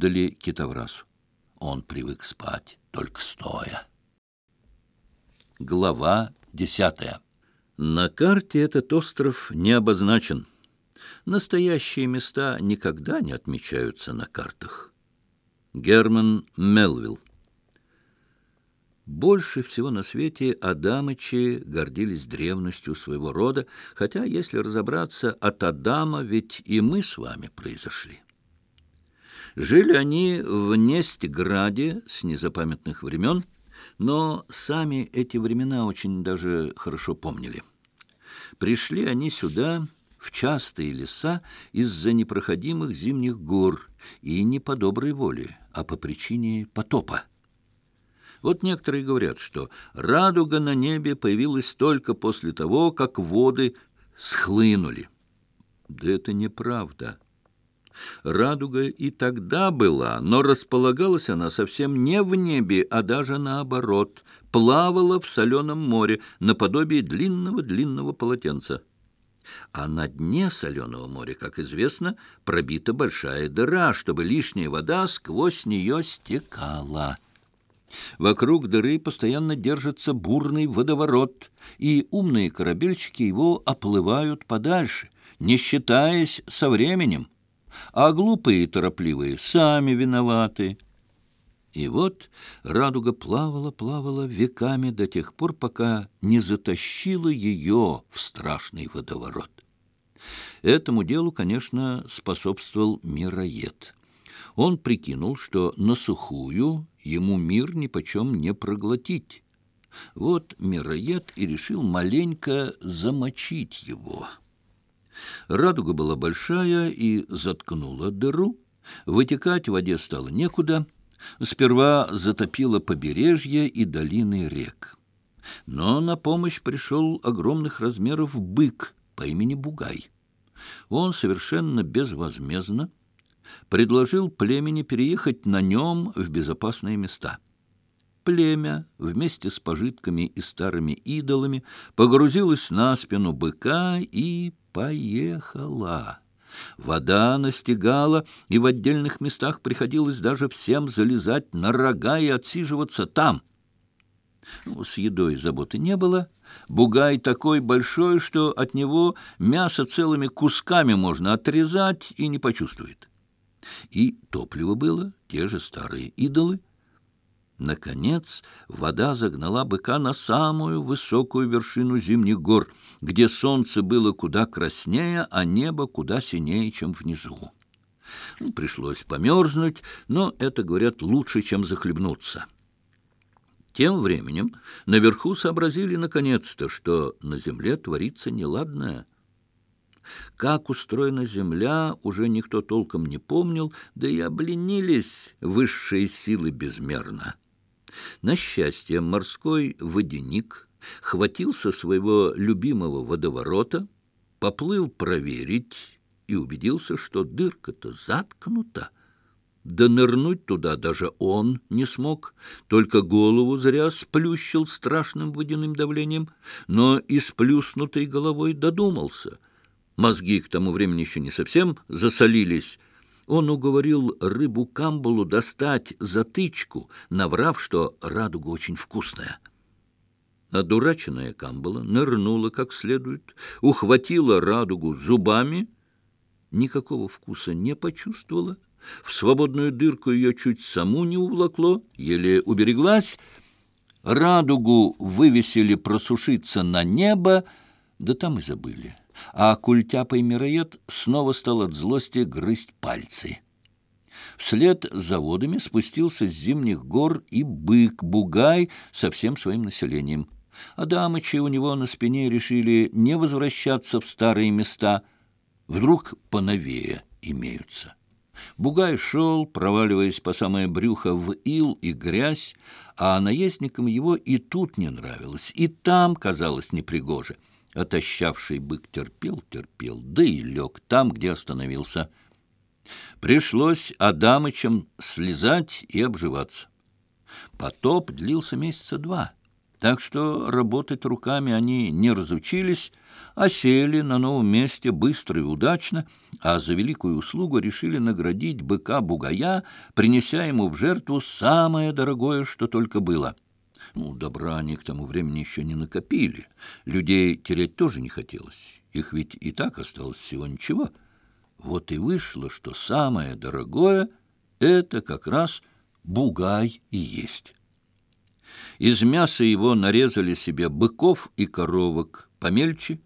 отдали китоврасу. Он привык спать только стоя. Глава десятая. На карте этот остров не обозначен. Настоящие места никогда не отмечаются на картах. Герман Мелвилл больше всего на свете Адамычи гордились древностью своего рода, хотя, если разобраться, от Адама ведь и мы с вами произошли. Жили они в Нестиграде с незапамятных времен, но сами эти времена очень даже хорошо помнили. Пришли они сюда в частые леса из-за непроходимых зимних гор и не по доброй воле, а по причине потопа. Вот некоторые говорят, что радуга на небе появилась только после того, как воды схлынули. Да это неправда. Радуга и тогда была, но располагалась она совсем не в небе, а даже наоборот, плавала в соленом море наподобие длинного-длинного полотенца. А на дне соленого моря, как известно, пробита большая дыра, чтобы лишняя вода сквозь нее стекала. Вокруг дыры постоянно держится бурный водоворот, и умные корабельщики его оплывают подальше, не считаясь со временем а глупые и торопливые сами виноваты. И вот радуга плавала-плавала веками до тех пор, пока не затащила ее в страшный водоворот. Этому делу, конечно, способствовал мироед. Он прикинул, что на сухую ему мир нипочем не проглотить. Вот мироед и решил маленько замочить его». Радуга была большая и заткнула дыру. Вытекать в воде стало некуда. Сперва затопило побережье и долины рек. Но на помощь пришел огромных размеров бык по имени Бугай. Он совершенно безвозмездно предложил племени переехать на нем в безопасные места. Племя вместе с пожитками и старыми идолами погрузилось на спину быка и поехала. Вода настигала, и в отдельных местах приходилось даже всем залезать на рога и отсиживаться там. Ну, с едой заботы не было. Бугай такой большой, что от него мясо целыми кусками можно отрезать и не почувствует. И топливо было, те же старые идолы — Наконец вода загнала быка на самую высокую вершину зимних гор, где солнце было куда краснее, а небо куда синее, чем внизу. Ну, пришлось померзнуть, но это, говорят, лучше, чем захлебнуться. Тем временем наверху сообразили наконец-то, что на земле творится неладное. Как устроена земля, уже никто толком не помнил, да и обленились высшие силы безмерно. На счастье, морской водяник хватился своего любимого водоворота, поплыл проверить и убедился, что дырка-то заткнута. Да нырнуть туда даже он не смог, только голову зря сплющил страшным водяным давлением, но и сплюснутой головой додумался — Мозги к тому времени еще не совсем засолились. Он уговорил рыбу камбалу достать затычку, наврав, что радуга очень вкусная. Одураченная камбала нырнула как следует, ухватила радугу зубами, никакого вкуса не почувствовала, в свободную дырку ее чуть саму не увлакло, еле убереглась. Радугу вывесили просушиться на небо, да там и забыли а культяпой мироед снова стал от злости грызть пальцы. Вслед за водами спустился с зимних гор и бык-бугай со всем своим населением. Адамычи у него на спине решили не возвращаться в старые места. Вдруг поновее имеются. Бугай шел, проваливаясь по самое брюхо в ил и грязь, а наездникам его и тут не нравилось, и там казалось непригоже — Отощавший бык терпел, терпел, да и лег там, где остановился. Пришлось Адамычем слезать и обживаться. Потоп длился месяца два, так что работать руками они не разучились, а сели на новом месте быстро и удачно, а за великую услугу решили наградить быка-бугая, принеся ему в жертву самое дорогое, что только было — ну, добра они к тому времени еще не накопили. Людей терять тоже не хотелось. Их ведь и так осталось всего ничего. Вот и вышло, что самое дорогое — это как раз бугай и есть. Из мяса его нарезали себе быков и коровок помельче,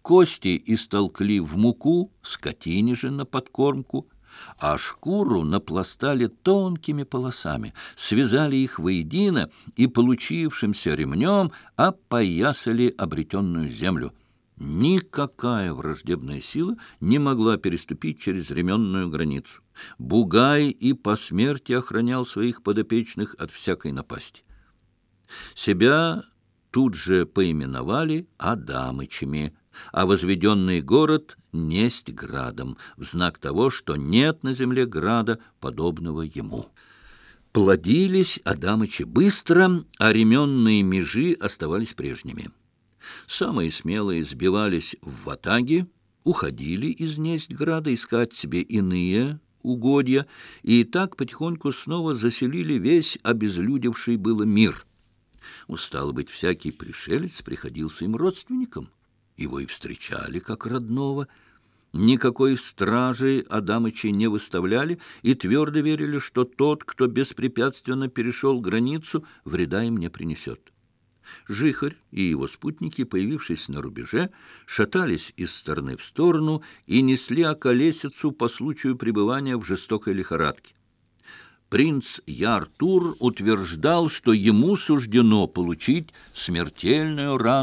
кости истолкли в муку, скотине же на подкормку — а шкуру напластали тонкими полосами, связали их воедино и получившимся ремнем опоясали обретенную землю. Никакая враждебная сила не могла переступить через ременную границу. Бугай и по смерти охранял своих подопечных от всякой напасти. Себя тут же поименовали Адамычами – а возведенный город несть градом, в знак того, что нет на земле града, подобного ему. Плодились Адамычи быстро, а ременные межи оставались прежними. Самые смелые сбивались в ватаги, уходили из несть града искать себе иные угодья, и так потихоньку снова заселили весь обезлюдевший было мир. Устало быть, всякий пришелец приходился им родственником — его и встречали как родного, никакой стражи Адамыча не выставляли и твердо верили, что тот, кто беспрепятственно перешел границу, вреда им не принесет. Жихарь и его спутники, появившись на рубеже, шатались из стороны в сторону и несли околесицу по случаю пребывания в жестокой лихорадке. Принц Яртур утверждал, что ему суждено получить смертельную рану,